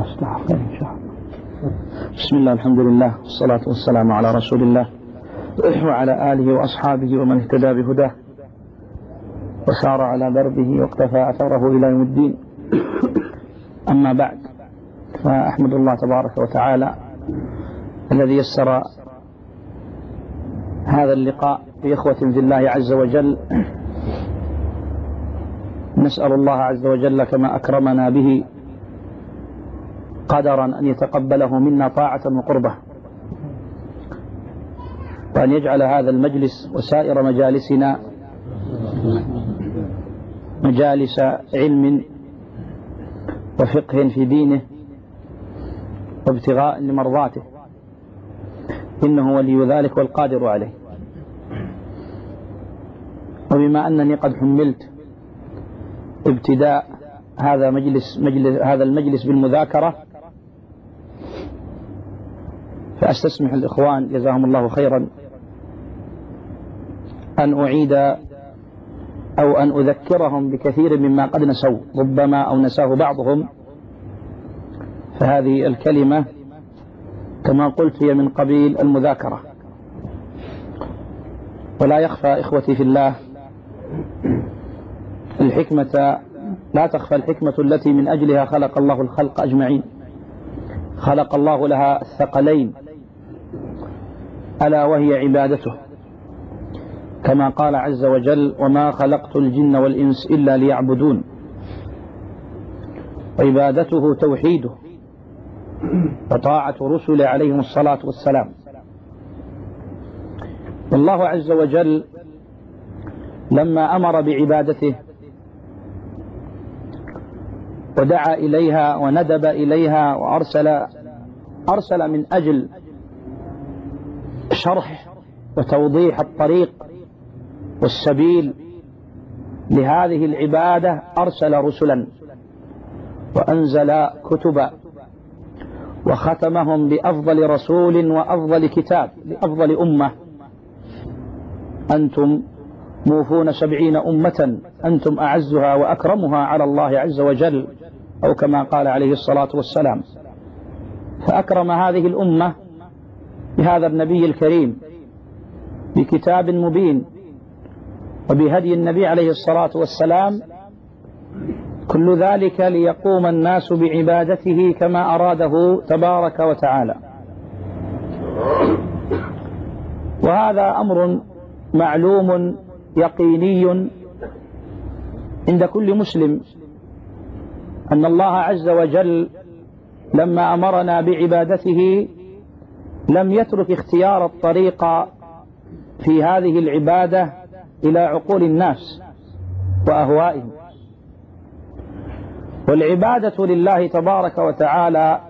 إن شاء الله. بسم الله الحمد لله والصلاة والسلام على رسول الله وعلى آله وأصحابه ومن اهتدى بهداه وسار على دربه واقتفى أثره إلى يوم الدين. أما بعد فأحمد الله تبارك وتعالى الذي يسر هذا اللقاء بإخوة في الله عز وجل. نسأل الله عز وجل كما أكرمنا به قدرا أن يتقبله منا طاعة وقربة. وأن يجعل هذا المجلس وسائر مجالسنا مجالس علم وفقه في دينه وابتغاء لمرضاته. إنه ولي ذلك والقادر عليه. وبما أنني قد حملت ابتداء هذا مجلس, مجلس هذا المجلس بالمذاكرة فأستسمح الإخوان جزاهم الله خيرا أن أعيد أو أن أذكرهم بكثير مما قد نسوا ربما أو نساه بعضهم. فهذه الكلمة كما قلت هي من قبيل المذاكرة. ولا يخفى إخوتي في الله الحكمة لا تخفى الحكمة التي من أجلها خلق الله الخلق أجمعين. خلق الله لها الثقلين. ألا وهي عبادته. كما قال عز وجل وما خلقت الجن والإنس إلا ليعبدون. عبادته توحيده وطاعة رسل عليهم الصلاة والسلام. والله عز وجل لما أمر بعبادته ودعا إليها وندب إليها وأرسل أرسل من أجل شرح وتوضيح الطريق والسبيل لهذه العبادة أرسل رسلا وأنزل كتبا وختمهم بأفضل رسول وأفضل كتاب لأفضل أمة. أنتم موفون سبعين أمة. أنتم أعزها وأكرمها على الله عز وجل أو كما قال عليه الصلاة والسلام. فأكرم هذه الأمة بهذا النبي الكريم بكتاب مبين وبهدي النبي عليه الصلاة والسلام كل ذلك ليقوم الناس بعبادته كما أراده تبارك وتعالى. وهذا أمر معلوم يقيني عند كل مسلم أن الله عز وجل لما أمرنا بعبادته لم يترك اختيار الطريق في هذه العبادة إلى عقول الناس وأهوائهم. والعبادة لله تبارك وتعالى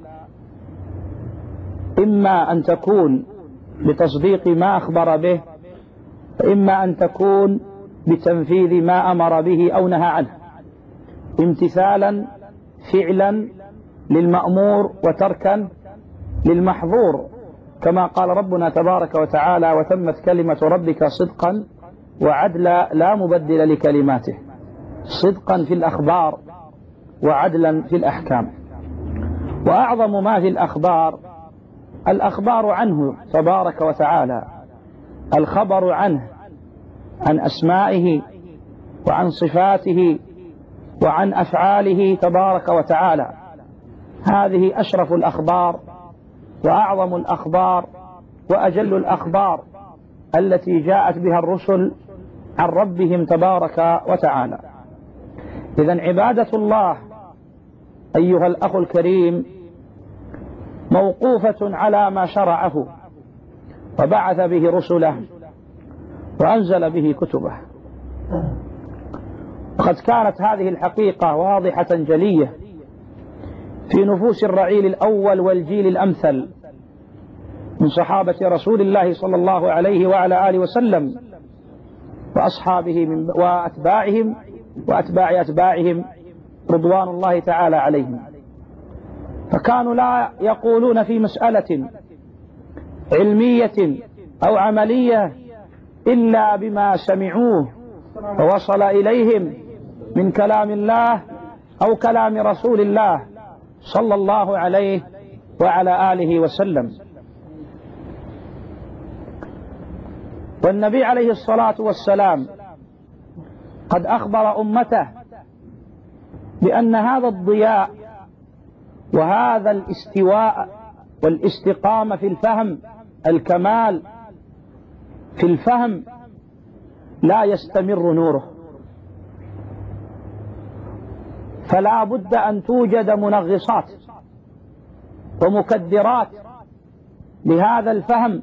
إما أن تكون بتصديق ما أخبر به وإما أن تكون بتنفيذ ما أمر به أو نهى عنه. امتثالا فعلا للمأمور وتركا للمحظور. كما قال ربنا تبارك وتعالى وتمت كلمة ربك صدقا وعدلا لا مبدل لكلماته. صدقا في الأخبار وعدلا في الأحكام. وأعظم ما في الأخبار الأخبار عنه تبارك وتعالى الخبر عنه عن أسمائه وعن صفاته وعن أفعاله تبارك وتعالى. هذه أشرف الأخبار وأعظم الأخبار وأجل الأخبار التي جاءت بها الرسل عن ربهم تبارك وتعالى. إذا عبادة الله أيها الأخ الكريم موقوفة على ما شرعه وبعث به رسله وأنزل به كتبه. وقد كانت هذه الحقيقة واضحة جلية في نفوس الرعيل الأول والجيل الأمثل من صحابة رسول الله صلى الله عليه وعلى آله وسلم وأصحابه من وأتباعهم وأتباع أتباعهم رضوان الله تعالى عليهم. فكانوا لا يقولون في مسألة علمية أو عملية إلا بما سمعوه ووصل إليهم من كلام الله أو كلام رسول الله. صلى الله عليه وعلى آله وسلم. والنبي عليه الصلاة والسلام قد أخبر أمته بأن هذا الضياء وهذا الاستواء والاستقامة في الفهم الكمال في الفهم لا يستمر نوره. فلا بد أن توجد منغصات ومكدرات لهذا الفهم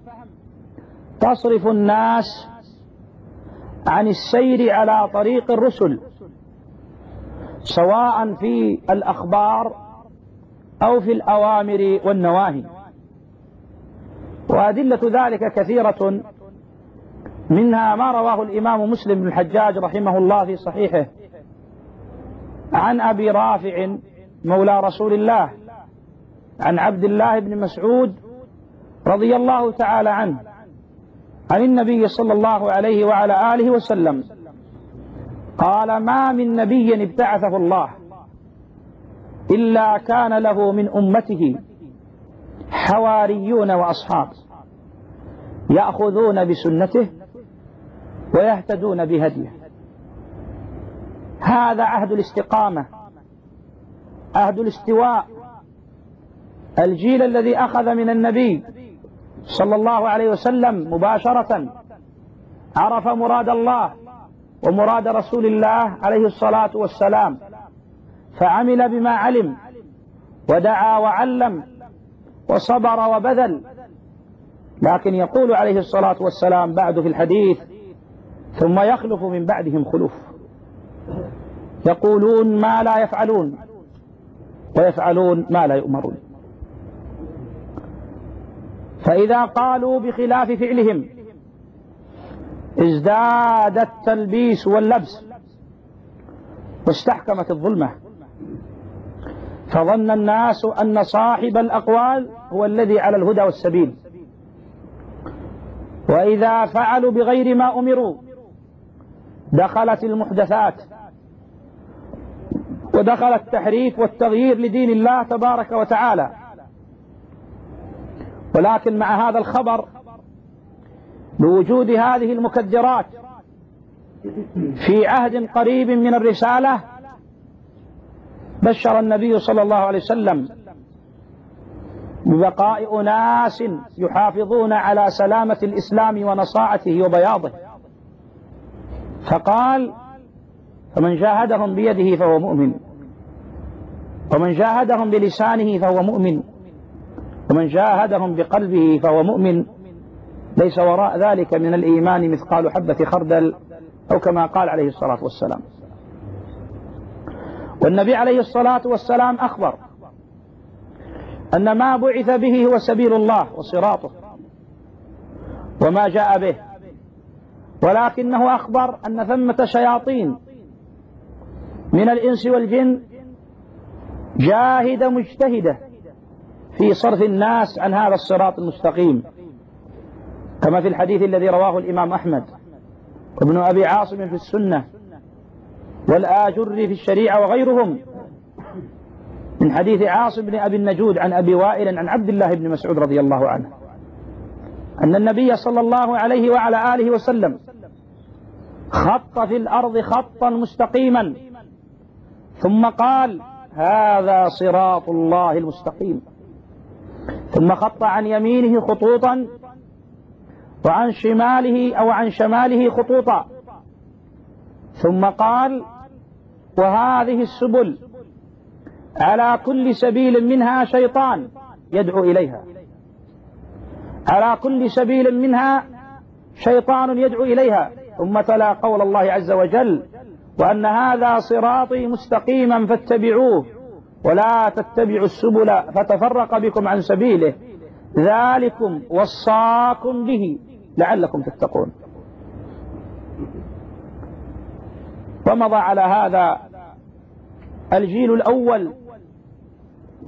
تصرف الناس عن السير على طريق الرسل سواء في الأخبار أو في الأوامر والنواهي. وأدلة ذلك كثيرة منها ما رواه الإمام مسلم بن الحجاج رحمه الله في صحيحه. عن أبي رافع مولى رسول الله عن عبد الله بن مسعود رضي الله تعالى عنه عن النبي صلى الله عليه وعلى آله وسلم قال ما من نبي ابتعثه الله إلا كان له من أمته حواريون وأصحاب يأخذون بسنته ويهتدون بهديه. هذا عهد الاستقامة عهد الاستواء. الجيل الذي أخذ من النبي صلى الله عليه وسلم مباشرة عرف مراد الله ومراد رسول الله عليه الصلاة والسلام فعمل بما علم ودعا وعلم وصبر وبذل. لكن يقول عليه الصلاة والسلام بعد في الحديث ثم يخلف من بعدهم خلوف. يقولون ما لا يفعلون ويفعلون ما لا يؤمرون. فإذا قالوا بخلاف فعلهم ازداد التلبيس واللبس واستحكمت الظلمة فظن الناس أن صاحب الأقوال هو الذي على الهدى والسبيل. وإذا فعلوا بغير ما أمروا دخلت المحدثات ودخل التحريف والتغيير لدين الله تبارك وتعالى. ولكن مع هذا الخبر بوجود هذه المكدرات في عهد قريب من الرسالة بشر النبي صلى الله عليه وسلم ببقاء أناس يحافظون على سلامة الإسلام ونصاعته وبياضه. فقال فمن جاهدهم بيده فهو مؤمن. ومن جاهدهم بلسانه فهو مؤمن. ومن جاهدهم بقلبه فهو مؤمن. ليس وراء ذلك من الإيمان مثقال حبة خردل أو كما قال عليه الصلاة والسلام. والنبي عليه الصلاة والسلام أخبر أن ما بعث به هو سبيل الله وصراطه وما جاء به ولكنه أخبر أن ثمة شياطين من الإنس والجن جاهدة مجتهدة في صرف الناس عن هذا الصراط المستقيم. كما في الحديث الذي رواه الإمام أحمد. وابن أبي عاصم في السنة. والآجر في الشريعة وغيرهم. من حديث عاصم بن أبي النجود عن أبي وائل عن عبد الله بن مسعود رضي الله عنه. أن النبي صلى الله عليه وعلى آله وسلم خط في الأرض خطا مستقيما. ثم قال هذا صراط الله المستقيم. ثم خط عن يمينه خطوطا وعن شماله أو عن شماله خطوطا. ثم قال وهذه السبل على كل سبيل منها شيطان يدعو إليها. على كل سبيل منها شيطان يدعو إليها. ثم تلا قول الله عز وجل وأن هذا صراطي مستقيما فاتبعوه ولا تتبعوا السبل فتفرق بكم عن سبيله. ذلكم وصاكم به. لعلكم تتقون. ومضى على هذا الجيل الأول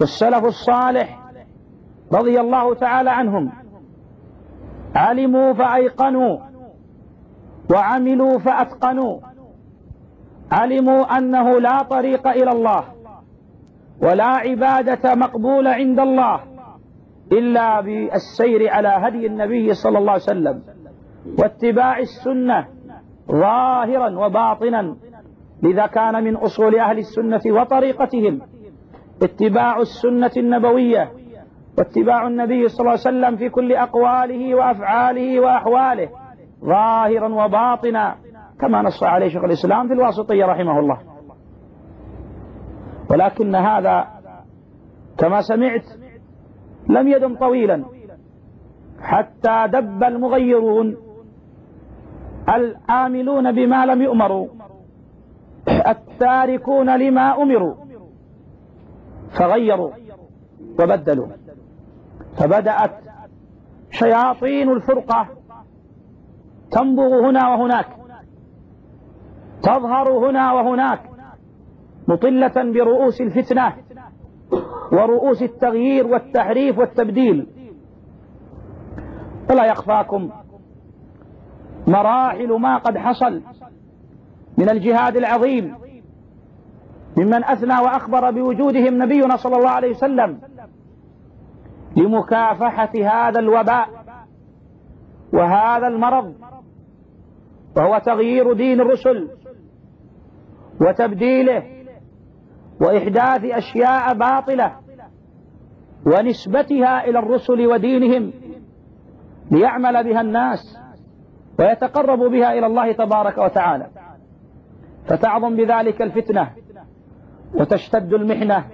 والسلف الصالح رضي الله تعالى عنهم. علموا فأيقنوا وعملوا فأتقنوا. علموا أنه لا طريق إلى الله ولا عبادة مقبولة عند الله إلا بالسير على هدي النبي صلى الله عليه وسلم واتباع السنة ظاهرا وباطنا لذا كان من أصول أهل السنة وطريقتهم اتباع السنة النبوية واتباع النبي صلى الله عليه وسلم في كل أقواله وأفعاله وأحواله ظاهرا وباطنا. كما نص عليه شيخ الإسلام في الواسطية رحمه الله. ولكن هذا كما سمعت لم يدم طويلا. حتى دب المغيرون الآملون بما لم يؤمروا التاركون لما أمروا فغيروا وبدلوا. فبدأت شياطين الفرقة تنبغ هنا وهناك. تظهر هنا وهناك مطلة برؤوس الفتنة ورؤوس التغيير والتحريف والتبديل. فلا يخفاكم مراحل ما قد حصل من الجهاد العظيم ممن أثنى وأخبر بوجودهم نبينا صلى الله عليه وسلم لمكافحة هذا الوباء وهذا المرض وهو تغيير دين الرسل وتبديله وإحداث أشياء باطلة ونسبتها إلى الرسل ودينهم ليعمل بها الناس ويتقرب بها إلى الله تبارك وتعالى. فتعظم بذلك الفتنة وتشتد المحنة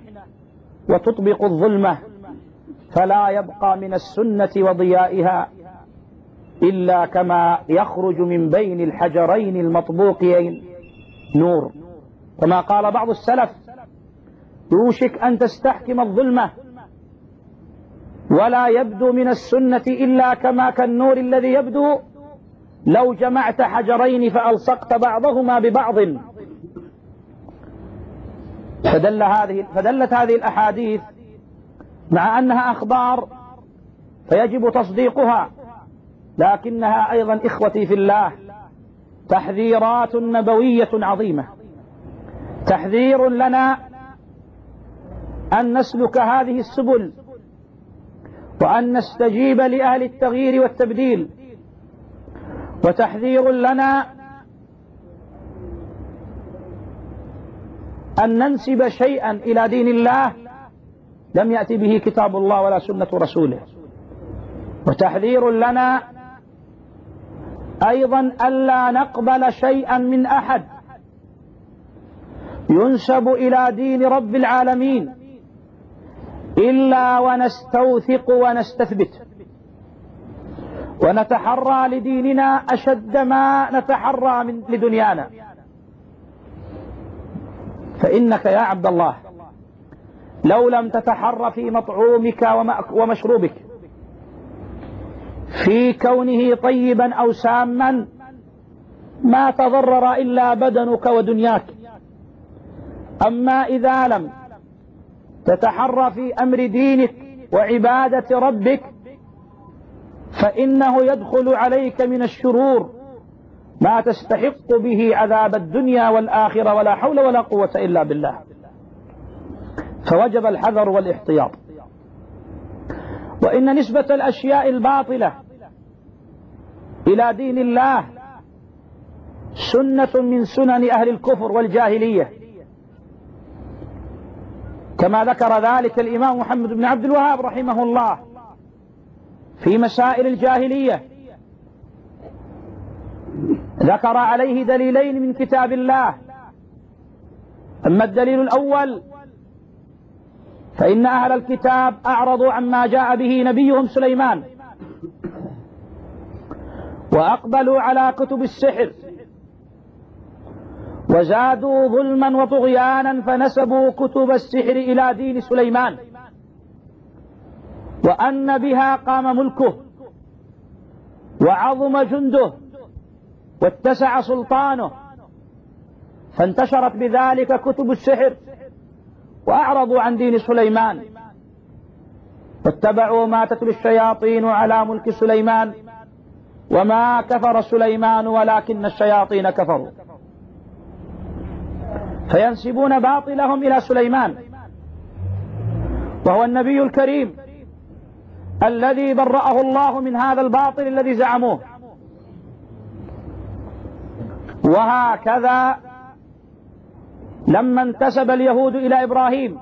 وتطبق الظلمة. فلا يبقى من السنة وضيائها إلا كما يخرج من بين الحجرين المطبوقين نور. كما قال بعض السلف يوشك أن تستحكم الظلمة ولا يبدو من السنة إلا كما كالنور الذي يبدو. لو جمعت حجرين فألصقت بعضهما ببعض. فدل هذه فدلت هذه الأحاديث مع أنها أخبار فيجب تصديقها لكنها أيضا إخوتي في الله تحذيرات نبوية عظيمة. تحذير لنا أن نسلك هذه السبل وأن نستجيب لأهل التغيير والتبديل. وتحذير لنا أن ننسب شيئا إلى دين الله لم يأتي به كتاب الله ولا سنة رسوله. وتحذير لنا أيضا ألا نقبل شيئا من أحد ينسب إلى دين رب العالمين. إلا ونستوثق ونستثبت. ونتحرى لديننا أشد ما نتحرى من لدنيانا. فإنك يا عبد الله لو لم تتحرى في مطعومك ومشروبك في كونه طيبا أو ساما ما تضرر إلا بدنك ودنياك. أما إذا لم تتحرى في أمر دينك وعبادة ربك فإنه يدخل عليك من الشرور ما تستحق به عذاب الدنيا والآخرة ولا حول ولا قوة إلا بالله. فوجب الحذر والاحتياط. وإن نسبة الأشياء الباطلة إلى دين الله سنة من سنن أهل الكفر والجاهلية. كما ذكر ذلك الإمام محمد بن عبد الوهاب رحمه الله في مسائل الجاهلية. ذكر عليه دليلين من كتاب الله. أما الدليل الأول فإن أهل الكتاب أعرضوا عما جاء به نبيهم سليمان وأقبلوا على كتب السحر. وزادوا ظلما وطغيانا فنسبوا كتب السحر إلى دين سليمان. وأن بها قام ملكه. وعظم جنده. واتسع سلطانه. فانتشرت بذلك كتب السحر. وأعرضوا عن دين سليمان. واتبعوا ما تتلو الشياطين على ملك سليمان. وما كفر سليمان ولكن الشياطين كفروا. فينسبون باطلهم إلى سليمان. وهو النبي الكريم الذي برأه الله من هذا الباطل الذي زعموه. وهكذا لما انتسب اليهود إلى إبراهيم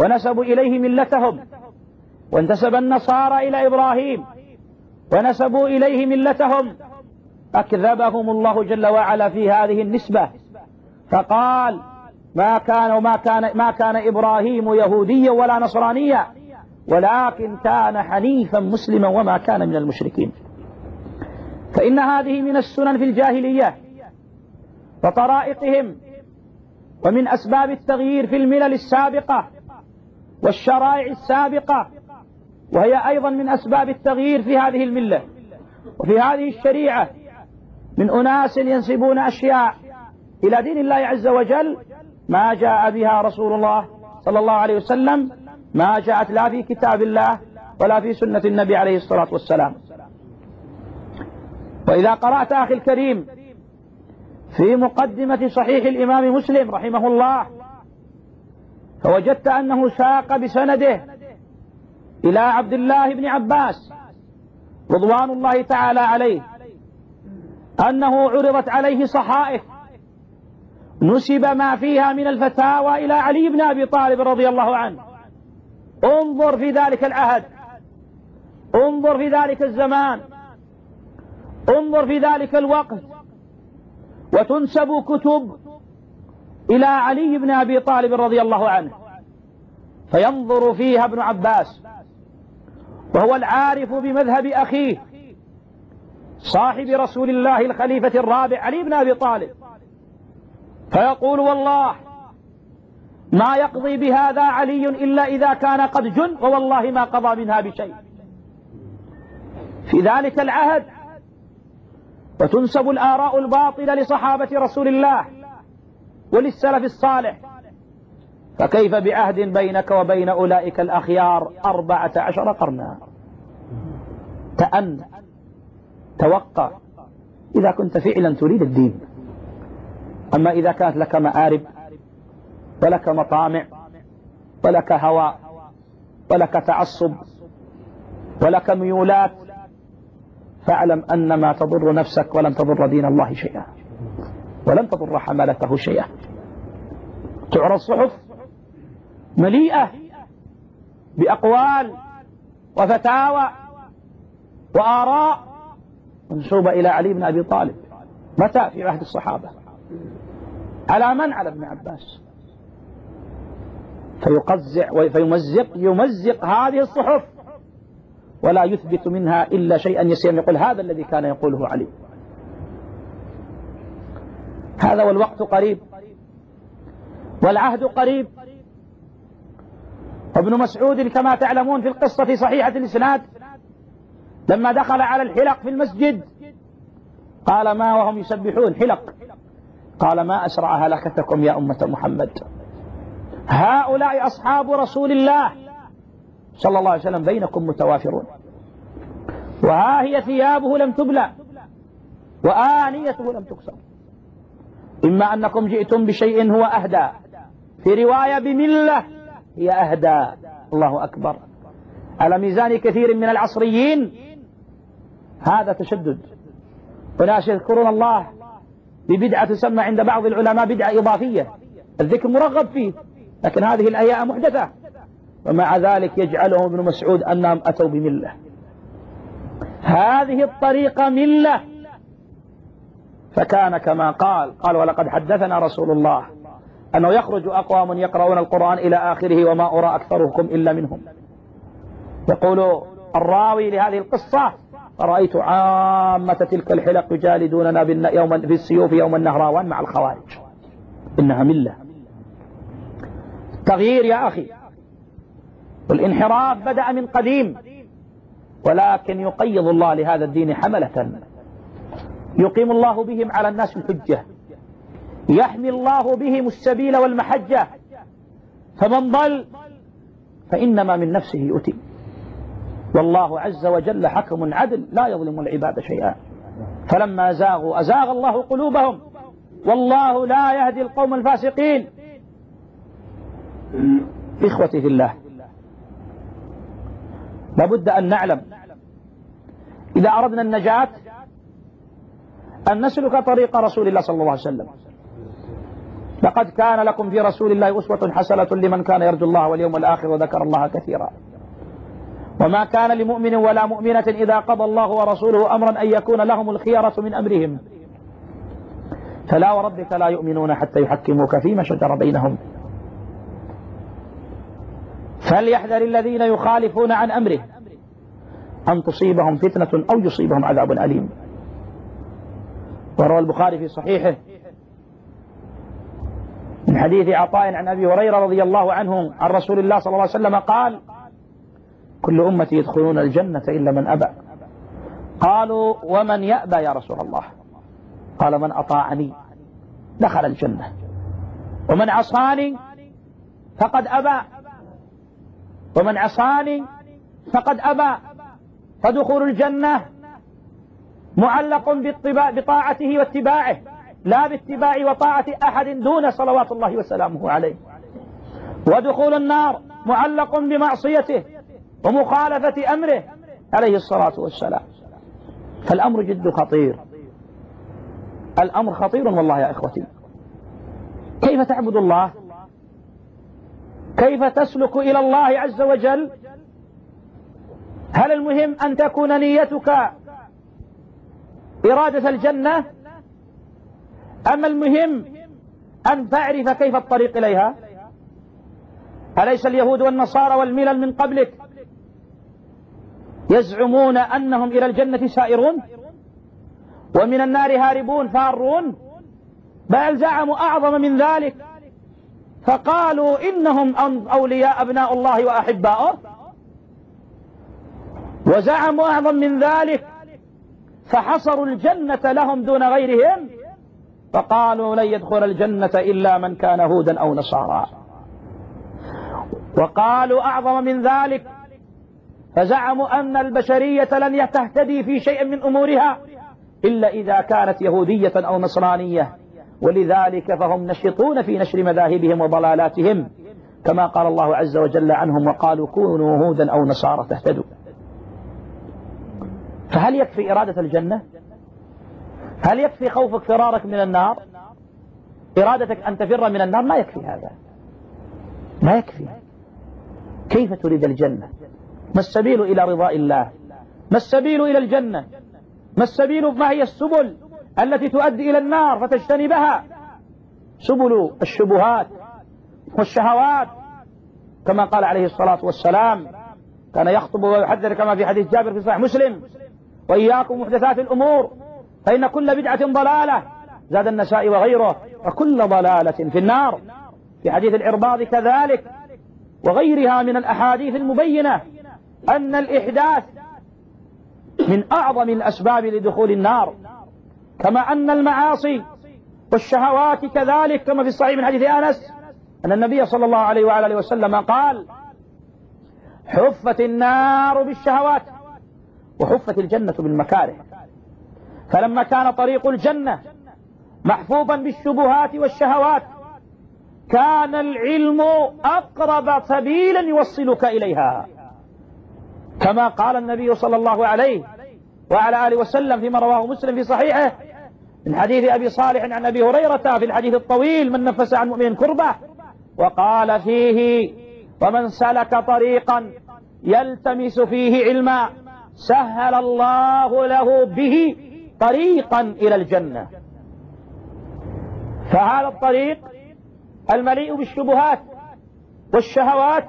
ونسبوا إليه ملتهم وانتسب النصارى إلى إبراهيم ونسبوا إليه ملتهم أكذبهم الله جل وعلا في هذه النسبة. فقال ما كان وما كان ما كان إبراهيم يهوديا ولا نصرانيا ولكن كان حنيفا مسلما وما كان من المشركين. فإن هذه من السنن في الجاهلية وطرائقهم ومن أسباب التغيير في الملل السابقة والشرائع السابقة وهي أيضا من أسباب التغيير في هذه الملة. وفي هذه الشريعة من أناس ينسبون أشياء إلى دين الله عز وجل ما جاء بها رسول الله صلى الله عليه وسلم ما جاءت لا في كتاب الله ولا في سنة النبي عليه الصلاة والسلام. وإذا قرأت أخي الكريم في مقدمة صحيح الإمام مسلم رحمه الله فوجدت أنه ساق بسنده إلى عبد الله بن عباس رضوان الله تعالى عليه أنه عرضت عليه صحائف نسب ما فيها من الفتاوى إلى علي بن أبي طالب رضي الله عنه. انظر في ذلك العهد. انظر في ذلك الزمان. انظر في ذلك الوقت. وتنسب كتب إلى علي بن أبي طالب رضي الله عنه. فينظر فيها ابن عباس. وهو العارف بمذهب أخيه صاحب رسول الله الخليفة الرابع علي بن أبي طالب. فيقول والله ما يقضي بهذا علي إلا إذا كان قد جن ووالله ما قضى منها بشيء. في ذلك العهد وتنسب الآراء الباطلة لصحابة رسول الله وللسلف الصالح. فكيف بعهد بينك وبين أولئك الأخيار أربعة عشر قرنا؟ تأن توقع. إذا كنت فعلا تريد الدين. أما إذا كانت لك مآرب ولك مطامع ولك هوى ولك تعصب ولك ميولات فاعلم أن ما تضر نفسك ولن تضر دين الله شيئا ولن تضر حملته شيئا. تعرض صحف مليئة بأقوال وفتاوى وآراء. منسوبة إلى علي بن أبي طالب. متى في عهد الصحابة؟ على من؟ على ابن عباس. فيقزع فيمزق يمزق هذه الصحف ولا يثبت منها إلا شيئا يسيرا يقول هذا الذي كان يقوله علي. هذا والوقت قريب والعهد قريب. وابن مسعود كما تعلمون في القصة في صحيحة الإسناد لما دخل على الحلق في المسجد قال ما وهم يسبحون؟ حلق. قال ما أسرع هلكتكم يا أمة محمد. هؤلاء أصحاب رسول الله. صلى الله عليه وسلم بينكم متوافرون. وها هي ثيابه لم تبلى. وآنيته لم تكسر. إما أنكم جئتم بشيء هو أهدى. في رواية بملة هي أهدى. الله أكبر. على ميزان كثير من العصريين. هذا تشدد. وناس يذكرون الله ببدعة تسمى عند بعض العلماء بدعة إضافية. الذكر مرغب فيه لكن هذه الأيام محدثة. ومع ذلك يجعلهم ابن مسعود أنهم أتوا بملة. هذه الطريقة ملة. فكان كما قال قال ولقد حدثنا رسول الله. أنه يخرج أقوام يقرؤون القرآن إلى آخره وما أرى أكثركم إلا منهم. يقول الراوي لهذه القصة رأيت عامة تلك الحلق يجالدوننا يوم في السيوف يوم النهراوان مع الخوارج. إنها ملة. تغيير يا أخي. والانحراف بدأ من قديم. ولكن يقيض الله لهذا الدين حملة. يقيم الله بهم على الناس الحجة. يحمي الله بهم السبيل والمحجة. فمن ضل فإنما من نفسه يؤتي. والله عز وجل حكم عدل لا يظلم العباد شيئا. فلما زاغوا أزاغ الله قلوبهم. والله لا يهدي القوم الفاسقين. إخوتي في الله لابد أن نعلم. إذا أردنا النجاة أن نسلك طريق رسول الله صلى الله عليه وسلم. لقد كان لكم في رسول الله أسوة حسنة لمن كان يرجو الله واليوم الآخر وذكر الله كثيرا. وما كان لمؤمن ولا مؤمنة إذا قضى الله ورسوله أمرا أن يكون لهم الخيرة من أمرهم. فلا وربك لا يؤمنون حتى يحكموك فيما شجر بينهم. فليحذر الذين يخالفون عن أمره أن تصيبهم فتنة أو يصيبهم عذاب أليم. وروى البخاري في صحيحه من حديث عطاء عن أبي هريرة رضي الله عنه عن رسول الله صلى الله عليه وسلم قال كل أمتي يدخلون الجنة إلا من أبى. قالوا ومن يأبى يا رسول الله؟ قال من أطاعني دخل الجنة. ومن عصاني فقد أبى. ومن عصاني فقد أبى. فدخول الجنة معلق بطاعته واتباعه لا باتباع وطاعة أحد دون صلوات الله وسلامه عليه. ودخول النار معلق بمعصيته ومخالفة أمره عليه الصلاة والسلام. فالأمر جد خطير. الأمر خطير والله يا إخوتي. كيف تعبد الله؟ كيف تسلك إلى الله عز وجل؟ هل المهم أن تكون نيتك إرادة الجنة؟ أما المهم أن تعرف كيف الطريق إليها؟ أليس اليهود والنصارى والملل من قبلك يزعمون أنهم إلى الجنة سائرون ومن النار هاربون فارون بل زعموا أعظم من ذلك فقالوا إنهم أولياء أبناء الله وأحباؤه وزعموا أعظم من ذلك فحصروا الجنة لهم دون غيرهم فقالوا لن يدخل الجنة إلا من كان هودا أو نصارى وقالوا أعظم من ذلك فزعموا أن البشرية لن تهتدي في شيء من أمورها إلا إذا كانت يهودية أو نصرانية. ولذلك فهم نشطون في نشر مذاهبهم وضلالاتهم كما قال الله عز وجل عنهم وقالوا كونوا هودا أو نصارى تهتدوا. فهل يكفي إرادة الجنة؟ هل يكفي خوفك فرارك من النار؟ إرادتك أن تفر من النار؟ ما يكفي هذا. ما يكفي. كيف تريد الجنة؟ ما السبيل إلى رضاء الله؟ ما السبيل إلى الجنة؟ ما السبيل؟ ما هي السبل التي تؤدي إلى النار فتجتنبها سبل الشبهات والشهوات كما قال عليه الصلاة والسلام كان يخطب ويحذر كما في حديث جابر في صحيح مسلم وإياكم محدثات الأمور فإن كل بدعة ضلالة زاد النساء وغيره وكل ضلالة في النار. في حديث العرباض كذلك وغيرها من الأحاديث المبينة أن الإحداث من أعظم الأسباب لدخول النار كما أن المعاصي والشهوات كذلك كما في الصحيح من حديث أنس أن النبي صلى الله عليه وعلى وسلم قال حفت النار بالشهوات وحفت الجنة بالمكاره فلما كان طريق الجنة محفوظا بالشبهات والشهوات كان العلم أقرب سبيلا يوصلك إليها. كما قال النبي صلى الله عليه وعلى آله وسلم فيما رواه مسلم في صحيحه من حديث أبي صالح عن أبي هريرة في الحديث الطويل من نفس عن مؤمن كربة وقال فيه ومن سلك طريقا يلتمس فيه علما سهل الله له به طريقا إلى الجنة. فهذا الطريق المليء بالشبهات والشهوات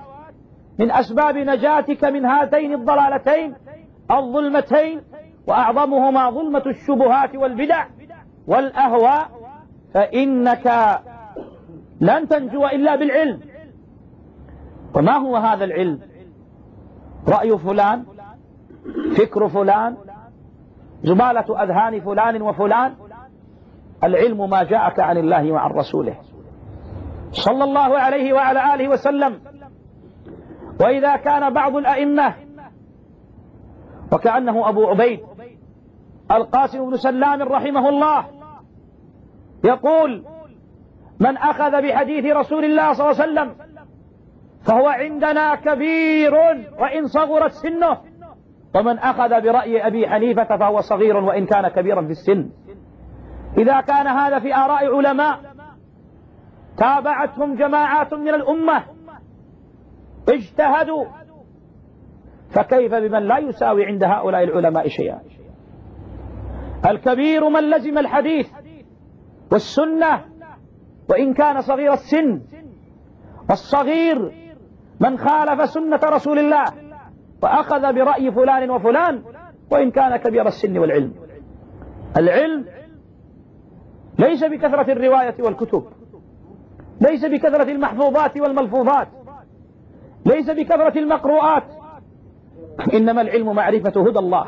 من أسباب نجاتك من هاتين الضلالتين الظلمتين وأعظمهما ظلمة الشبهات والبدع والأهواء فإنك لن تنجو إلا بالعلم. وما هو هذا العلم؟ رأي فلان فكر فلان زبالة أذهان فلان وفلان. العلم ما جاءك عن الله وعن رسوله. صلى الله عليه وعلى آله وسلم. وإذا كان بعض الأئمة وكأنه أبو عبيد القاسم بن سلام رحمه الله يقول من أخذ بحديث رسول الله صلى الله عليه وسلم فهو عندنا كبير وإن صغرت سنه ومن أخذ برأي أبي حنيفة فهو صغير وإن كان كبيرا في السن. إذا كان هذا في آراء علماء تابعتهم جماعات من الأمة اجتهدوا. فكيف بمن لا يساوي عند هؤلاء العلماء شيئا؟ الكبير من لزم الحديث والسنة وإن كان صغير السن. والصغير من خالف سنة رسول الله وأخذ برأي فلان وفلان وإن كان كبير السن والعلم. العلم ليس بكثرة الرواية والكتب ليس بكثرة المحفوظات والملفوظات. ليس بكثرة المقروءات. إنما العلم معرفة هدى الله.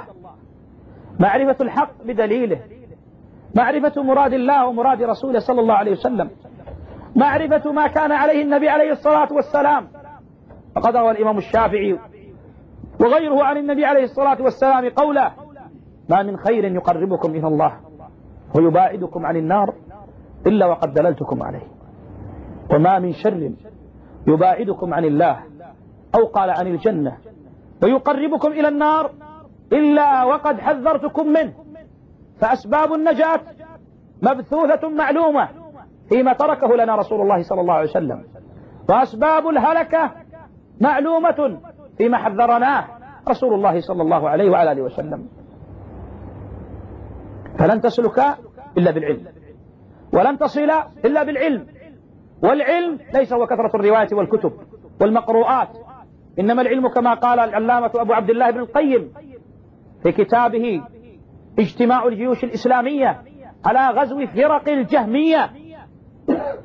معرفة الحق بدليله. معرفة مراد الله ومراد رسوله صلى الله عليه وسلم. معرفة ما كان عليه النبي عليه الصلاة والسلام. فقد روى الإمام الشافعي وغيره عن النبي عليه الصلاة والسلام قوله ما من خير يقربكم إلى الله ويباعدكم عن النار إلا وقد دللتكم عليه. وما من شر يباعدكم عن الله أو قال عن الجنة. ويقربكم إلى النار إلا وقد حذرتكم منه. فأسباب النجاة مبثوثة معلومة فيما تركه لنا رسول الله صلى الله عليه وسلم. وأسباب الهلكة معلومة فيما حذرناه رسول الله صلى الله عليه وعلى آله وسلم. فلن تسلك إلا بالعلم. ولن تصل إلا بالعلم. والعلم ليس هو كثرة الرواية والكتب والمقروءات. إنما العلم كما قال العلامة أبو عبد الله بن القيم في كتابه اجتماع الجيوش الإسلامية على غزو فرق الجهمية.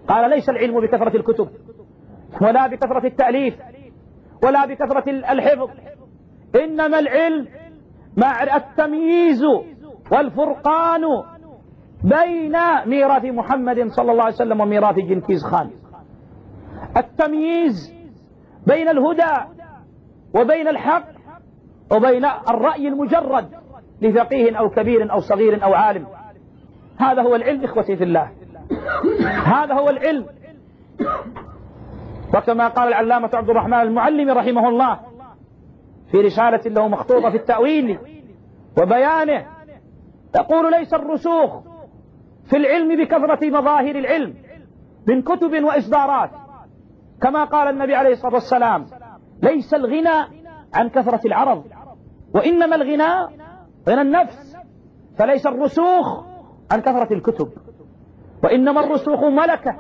قال ليس العلم بكثرة الكتب ولا بكثرة التأليف ولا بكثرة الحفظ. إنما العلم مع التمييز والفرقان بين ميراث محمد صلى الله عليه وسلم وميراث جنكيز خان. التمييز بين الهدى وبين الحق وبين الرأي المجرد لفقيه أو كبير أو صغير أو عالم. هذا هو العلم إخوتي في الله. هذا هو العلم. وكما قال العلامة عبد الرحمن المعلم رحمه الله في رسالة له مخطوطة في التأويل وبيانه يقول ليس الرسوخ في العلم بكثرة مظاهر العلم من كتب وإصدارات. كما قال النبي عليه الصلاة والسلام ليس الغنى عن كثرة العرض وإنما الغنى غنى النفس فليس الرسوخ عن كثرة الكتب وإنما الرسوخ ملكة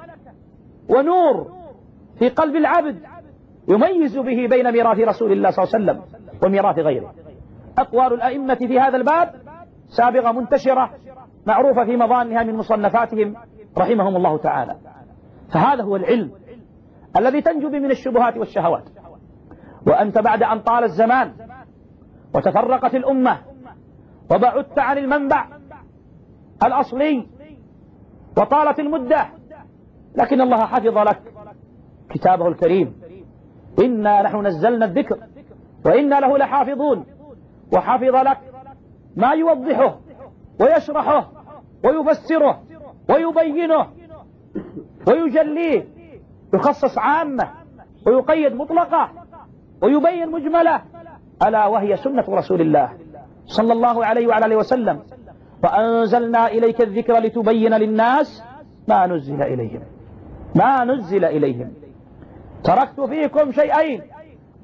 ونور في قلب العبد يميز به بين ميراث رسول الله صلى الله عليه وسلم وميراث غيره. أقوال الأئمة في هذا الباب سابغة منتشرة معروفة في مظانها من مصنفاتهم رحمهم الله تعالى. فهذا هو العلم الذي تنجو به من الشبهات والشهوات. وأنت بعد أن طال الزمان وتفرقت الأمة وبعدت عن المنبع الأصلي وطالت المدة لكن الله حفظ لك كتابه الكريم. إنا نحن نزلنا الذكر وإنا له لحافظون وحفظ لك ما يوضحه ويشرحه ويفسره ويبينه ويجليه يخصص عامة ويقيد مطلقة ويبين مجملة ألا وهي سنة رسول الله صلى الله عليه وعلى آله وسلم. وأنزلنا إليك الذكر لتبين للناس ما نزل إليهم. ما نزل إليهم. تركت فيكم شيئين.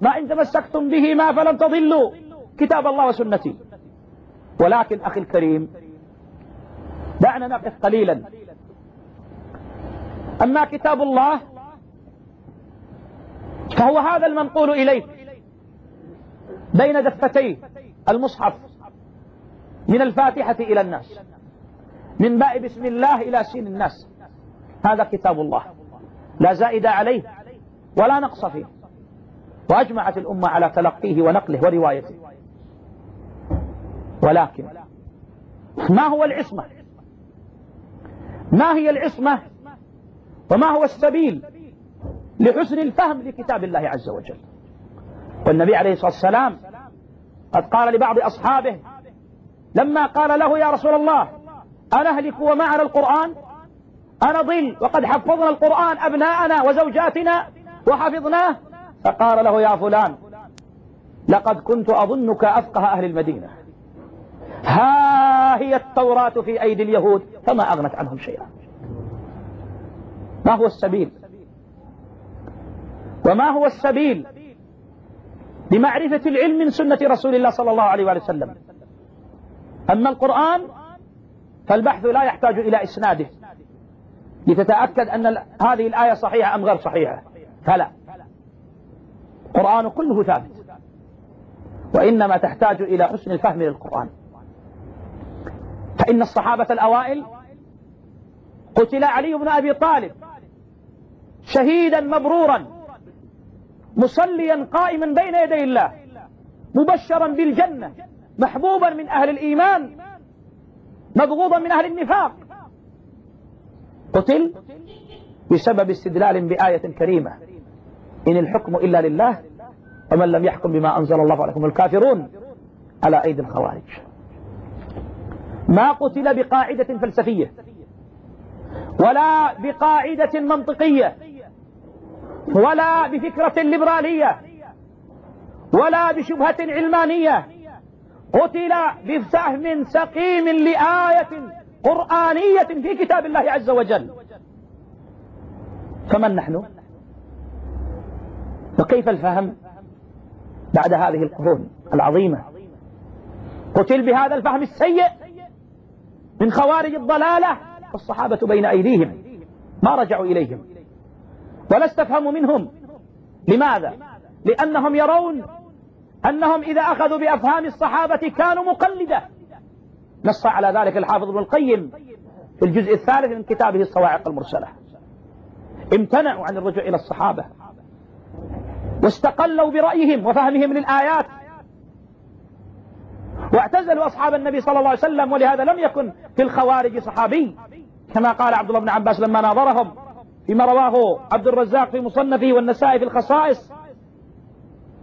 ما إن تمسكتم بهما فلن تضلوا. كتاب الله وسنتي. ولكن أخي الكريم دعنا نقف قليلا. أما كتاب الله فهو هذا المنقول إليك بين دفتي المصحف من الفاتحة إلى الناس. من باء بسم الله إلى سين الناس. هذا كتاب الله. لا زائد عليه ولا نقص فيه. وأجمعت الأمة على تلقيه ونقله وروايته. ولكن ما هو العصمة؟ ما هي العصمة؟ وما هو السبيل؟ لحسن الفهم لكتاب الله عز وجل. والنبي عليه الصلاة والسلام قد قال لبعض أصحابه لما قال له يا رسول الله أنهلك ومعنا القرآن؟ أنا ضل وقد حفظنا القرآن أبناءنا وزوجاتنا وحفظناه؟ فقال له يا فلان لقد كنت أظنك أفقه أهل المدينة. ها هي التوراة في أيدي اليهود فما أغنت عنهم شيئا. ما هو السبيل؟ وما هو السبيل لمعرفة العلم من سنة رسول الله صلى الله عليه وسلم. أما القرآن فالبحث لا يحتاج إلى إسناده لتتأكد أن هذه الآية صحيحة أم غير صحيحة. فلا. القرآن كله ثابت. وإنما تحتاج إلى حسن الفهم للقرآن. فإن الصحابة الأوائل قتل علي بن أبي طالب شهيدا مبرورا. مصليا قائما بين يدي الله مبشرا بالجنة محبوبا من أهل الإيمان مبغوضا من أهل النفاق. قتل بسبب استدلال بآية كريمة. إن الحكم إلا لله ومن لم يحكم بما أنزل الله فعليكم الكافرون. على أيدي الخوارج. ما قتل بقاعدة فلسفية ولا بقاعدة منطقية. ولا بفكرة ليبرالية ولا بشبهة علمانية. قتل بفهم سقيم لآية قرآنية في كتاب الله عز وجل. فمن نحن؟ وكيف الفهم بعد هذه القرون العظيمة؟ قتل بهذا الفهم السيء من خوارج الضلالة والصحابة بين أيديهم ما رجعوا إليهم. ولا استفهموا منهم. لماذا؟ لأنهم يرون أنهم إذا أخذوا بأفهام الصحابة كانوا مقلدة. نص على ذلك الحافظ ابن القيم في الجزء الثالث من كتابه الصواعق المرسلة. امتنعوا عن الرجوع إلى الصحابة. واستقلوا برأيهم وفهمهم للآيات. واعتزلوا أصحاب النبي صلى الله عليه وسلم ولهذا لم يكن في الخوارج صحابي كما قال عبد الله بن عباس لما ناظرهم. فيما رواه عبد الرزاق في مصنفه والنسائي في الخصائص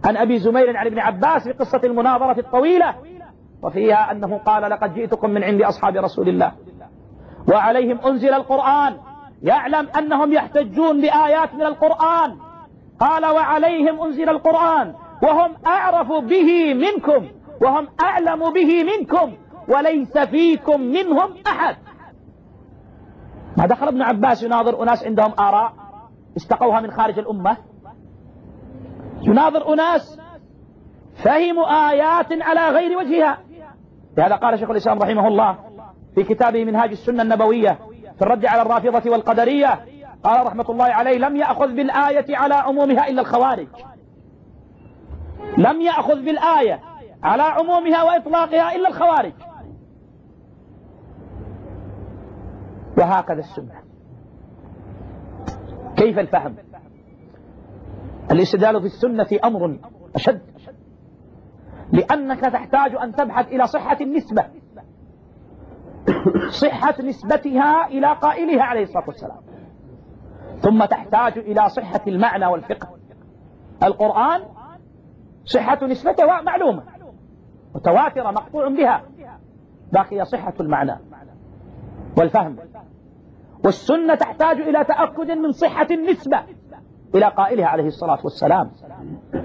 عن أبي زمير عن ابن عباس في قصة المناظرة الطويلة وفيها أنه قال لقد جئتكم من عند أصحاب رسول الله وعليهم أنزل القرآن يعلم أنهم يحتجون بآيات من القرآن قال وعليهم أنزل القرآن وهم أعرف به منكم وهم أعلم به منكم وليس فيكم منهم أحد. ما دخل ابن عباس يناظر أناس عندهم آراء استقوها من خارج الأمة. يناظر أناس فهموا آيات على غير وجهها. لهذا قال شيخ الإسلام رحمه الله في كتابه منهاج السنة النبوية في الرد على الرافضة والقدرية قال رحمة الله عليه لم يأخذ بالآية على عمومها إلا الخوارج. لم يأخذ بالآية على عمومها وإطلاقها إلا الخوارج. وهكذا السنة كيف الفهم؟ الاستدلال في السنة أمر أشد. لأنك تحتاج أن تبحث إلى صحة النسبة. صحة نسبتها إلى قائلها عليه الصلاة والسلام. ثم تحتاج إلى صحة المعنى والفقه. القرآن صحة نسبته معلومة متواترة مقطوع بها. باقي صحة المعنى والفهم. والسنة تحتاج إلى تأكد من صحة النسبة إلى قائلها عليه الصلاة والسلام.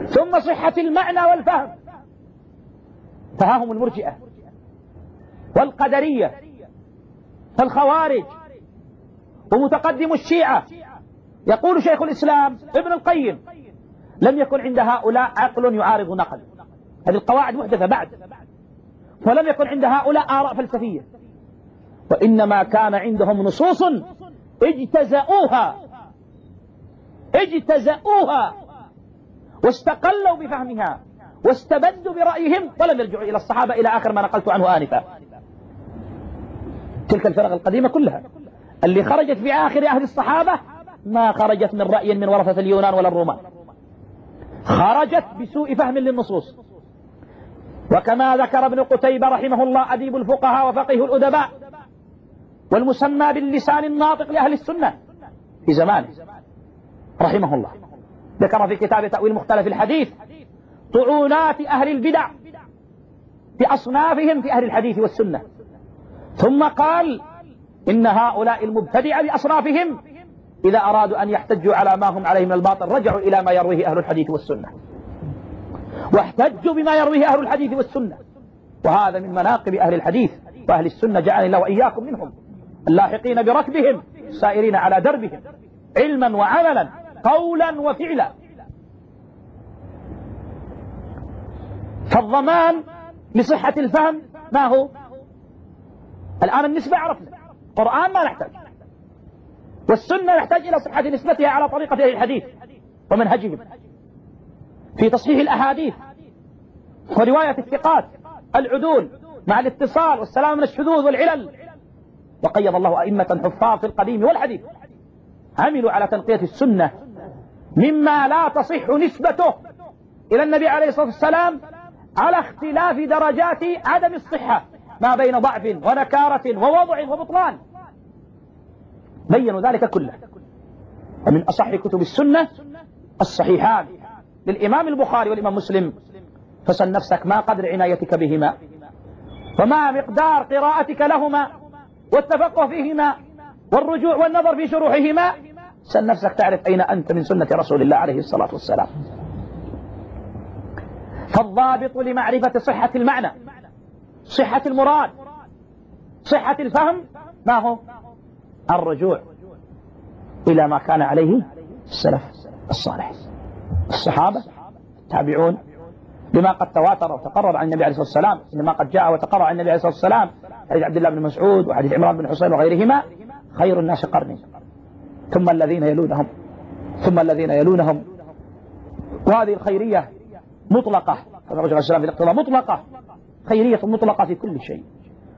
ثم صحة المعنى والفهم. فها هم المرجئة والقدرية فالخوارج ومتقدم الشيعة. يقول شيخ الإسلام ابن القيم لم يكن عند هؤلاء عقل يعارض نقل. هذه القواعد محدثة بعد. ولم يكن عند هؤلاء آراء فلسفية. وإنما كان عندهم نصوص اجتزأوها اجتزأوها واستقلوا بفهمها. واستبدوا برأيهم. ولم يرجعوا إلى الصحابة إلى آخر ما نقلت عنه آنفا. تلك الفرق القديمة كلها. اللي خرجت في آخر أهل الصحابة ما خرجت من رأي من ورثة اليونان ولا الرومان. خرجت بسوء فهم للنصوص. وكما ذكر ابن قتيبة رحمه الله أديب الفقهاء وفقيه الأدباء والمسمى باللسان الناطق لأهل السنة في زمانه رحمه الله. ذكر في كتاب تأويل مختلف الحديث طعونات أهل البدع بأصنافهم في أهل الحديث والسنة. ثم قال إن هؤلاء المبتدع بأصنافهم إذا أرادوا أن يحتجوا على ما هم عليه من الباطل رجعوا إلى ما يرويه أهل الحديث والسنة. واحتجوا بما يرويه أهل الحديث والسنة. وهذا من مناقب أهل الحديث وأهل السنة جعلني الله وإياكم منهم. اللاحقين بركبهم السائرين على دربهم علما وعملا قولا وفعلا. فالضمان لصحة الفهم ما هو؟ الآن النسبة عرفنا. قرآن ما نحتاج. والسنة نحتاج إلى صحة نسبتها على طريقة أهل الحديث ومنهجهم. في تصحيح الأحاديث ورواية الثقات العدول مع الاتصال والسلام من الشذوذ والعلل. وقيض الله أئمة حفاظ في القديم والحديث. عملوا على تنقية السنة مما لا تصح نسبته إلى النبي عليه الصلاة والسلام على اختلاف درجات عدم الصحة ما بين ضعف ونكارة ووضع وبطلان. بينوا ذلك كله. ومن أصح كتب السنة الصحيحان للإمام البخاري والإمام مسلم. فسل نفسك ما قدر عنايتك بهما وما مقدار قراءتك لهما. والتفقه فيهما والرجوع والنظر في شروحهما. سل نفسك تعرف أين أنت من سنة رسول الله عليه الصلاة والسلام. فالضابط لمعرفة صحة المعنى صحة المراد صحة الفهم. ما هو؟ الرجوع إلى ما كان عليه السلف الصالح. الصحابة التابعون بما قد تواتر وتقرر عن النبي عليه الصلاة والسلام إنما قد جاء وتقرر عن النبي عليه الصلاة والسلام حديث عبد الله بن مسعود وحديث عمران بن حسين وغيرهما خير الناس قرني. ثم الذين يلونهم ثم الذين يلونهم. وهذه الخيرية مطلقة كما رجل السلام في الاقتضاء مطلقة خيرية مطلقة في كل شيء.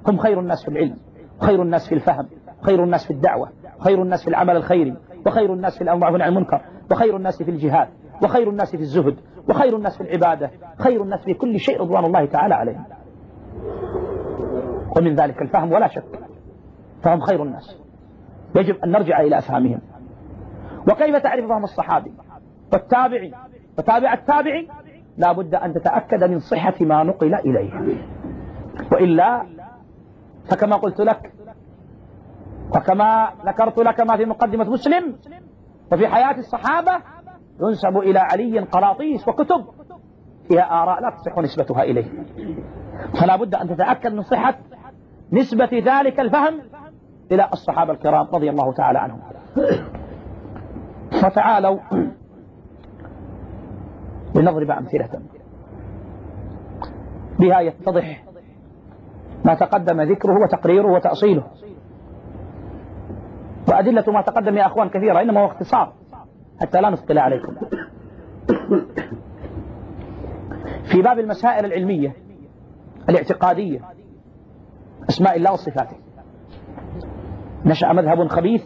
هم خير الناس في العلم خير الناس في الفهم خير الناس في الدعوة خير الناس في العمل الخيري وخير الناس في الأمر عن المنكر وخير الناس في الجهاد. وخير الناس في الزهد وخير الناس في العبادة خير الناس في كل شيء رضوان الله تعالى عليهم. ومن ذلك الفهم ولا شك فهم خير الناس. يجب أن نرجع إلى أفهامهم. وكيف تعرف فهم الصحابي؟ والتابعي وتابع التابعي لا بد أن تتأكد من صحة ما نقل إليه. وإلا فكما قلت لك وكما ذكرت لك ما في مقدمة مسلم وفي حياة الصحابة ينسب إلى علي قراطيس وكتب. فيها آراء لا تصح نسبتها إليه. فلا بد أن تتأكد من صحة نسبة ذلك الفهم إلى الصحابة الكرام رضي الله تعالى عنهم. فتعالوا لنضرب أمثلة. بها يتضح ما تقدم ذكره وتقريره وتأصيله. وأدلة ما تقدم يا أخوان كثيرة إنما هو اختصار. حتى لا نثقل عليكم. في باب المسائل العلمية الاعتقادية أسماء الله وصفاته. نشأ مذهب خبيث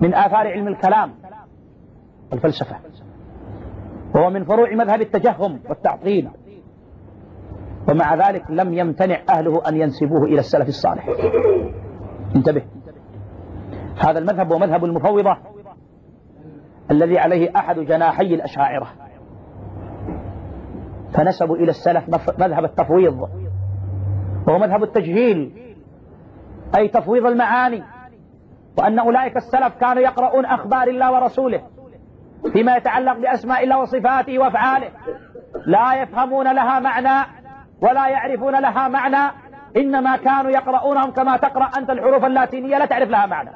من آثار علم الكلام والفلسفة وهو من فروع مذهب التجهم والتعطيل ومع ذلك لم يمتنع أهله أن ينسبوه إلى السلف الصالح. انتبه. هذا المذهب هو مذهب المفوضة الذي عليه أحد جناحي الأشاعرة. فنسبوا إلى السلف مذهب التفويض. وهو مذهب التجهيل. أي تفويض المعاني. وأن أولئك السلف كانوا يقرؤون أخبار الله ورسوله. فيما يتعلق بأسماء الله وصفاته وأفعاله. لا يفهمون لها معنى ولا يعرفون لها معنى. إنما كانوا يقرؤونهم كما تقرأ أنت الحروف اللاتينية لا تعرف لها معنى.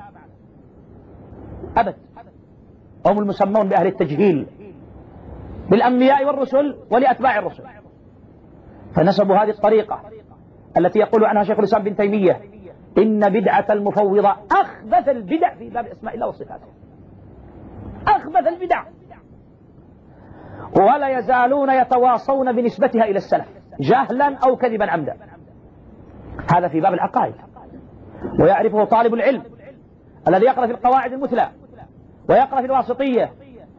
أبد. هم المسمون بأهل التجهيل للأنبياء والرسل ولأتباع الرسل. فنسبوا هذه الطريقة التي يقول عنها شيخ الإسلام بن تيمية إن بدعة المفوضة أخبث البدع في باب أسماء الله وصفاته. أخبث البدع. ولا يزالون يتواصون بنسبتها إلى السلف جهلا أو كذبا عمدا. هذا في باب العقائد. ويعرفه طالب العلم الذي يقرأ في القواعد المثلى. ويقرأ في الواسطية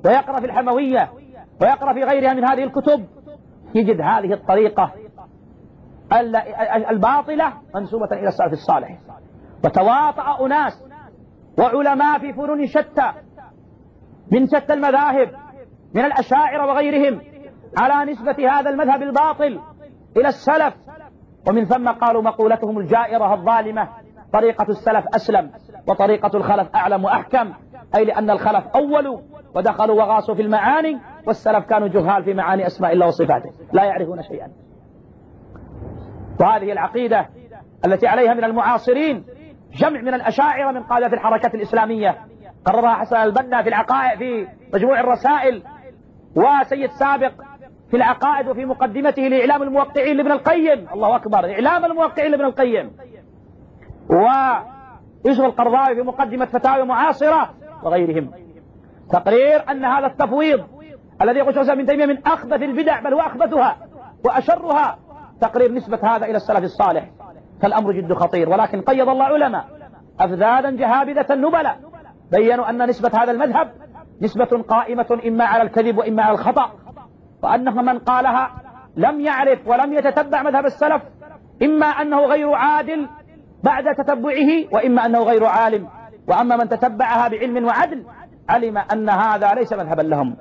ويقرأ في الحموية ويقرأ في غيرها من هذه الكتب يجد هذه الطريقة الباطلة منسوبة إلى السلف الصالح. وتواطأ أناس وعلماء في فنون شتى من شتى المذاهب من الأشاعرة وغيرهم على نسبة هذا المذهب الباطل إلى السلف. ومن ثم قالوا مقولتهم الجائرة الظالمة طريقة السلف أسلم وطريقة الخلف أعلم وأحكم. أي لأن الخلف أولوا ودخلوا وغاصوا في المعاني والسلف كانوا جهال في معاني أسماء الله وصفاته. لا يعرفون شيئا. وهذه العقيدة التي عليها من المعاصرين جمع من الأشاعرة من قادة الحركة الإسلامية. قررها حسن البنا في العقائد في مجموع الرسائل. وسيد سابق في العقائد وفي مقدمته لإعلام الموقعين لابن القيم. الله أكبر إعلام الموقعين لابن القيم. ويوسف القرضاوي في مقدمة فتاوي معاصرة. وغيرهم. تقرير أن هذا التفويض الذي يقول ابن تيمية من أخبث البدع بل هو أخبثها وأشرها تقرير نسبة هذا إلى السلف الصالح. فالأمر جد خطير. ولكن قيض الله علماء أفذاذا جهابذة نبلا بينوا أن نسبة هذا المذهب نسبة قائمة إما على الكذب وإما على الخطأ. وأنه من قالها لم يعرف ولم يتتبع مذهب السلف إما أنه غير عادل بعد تتبعه وإما أنه غير عالم. وأما من تتبعها بعلم وعدل علم أن هذا ليس مذهبا لهم.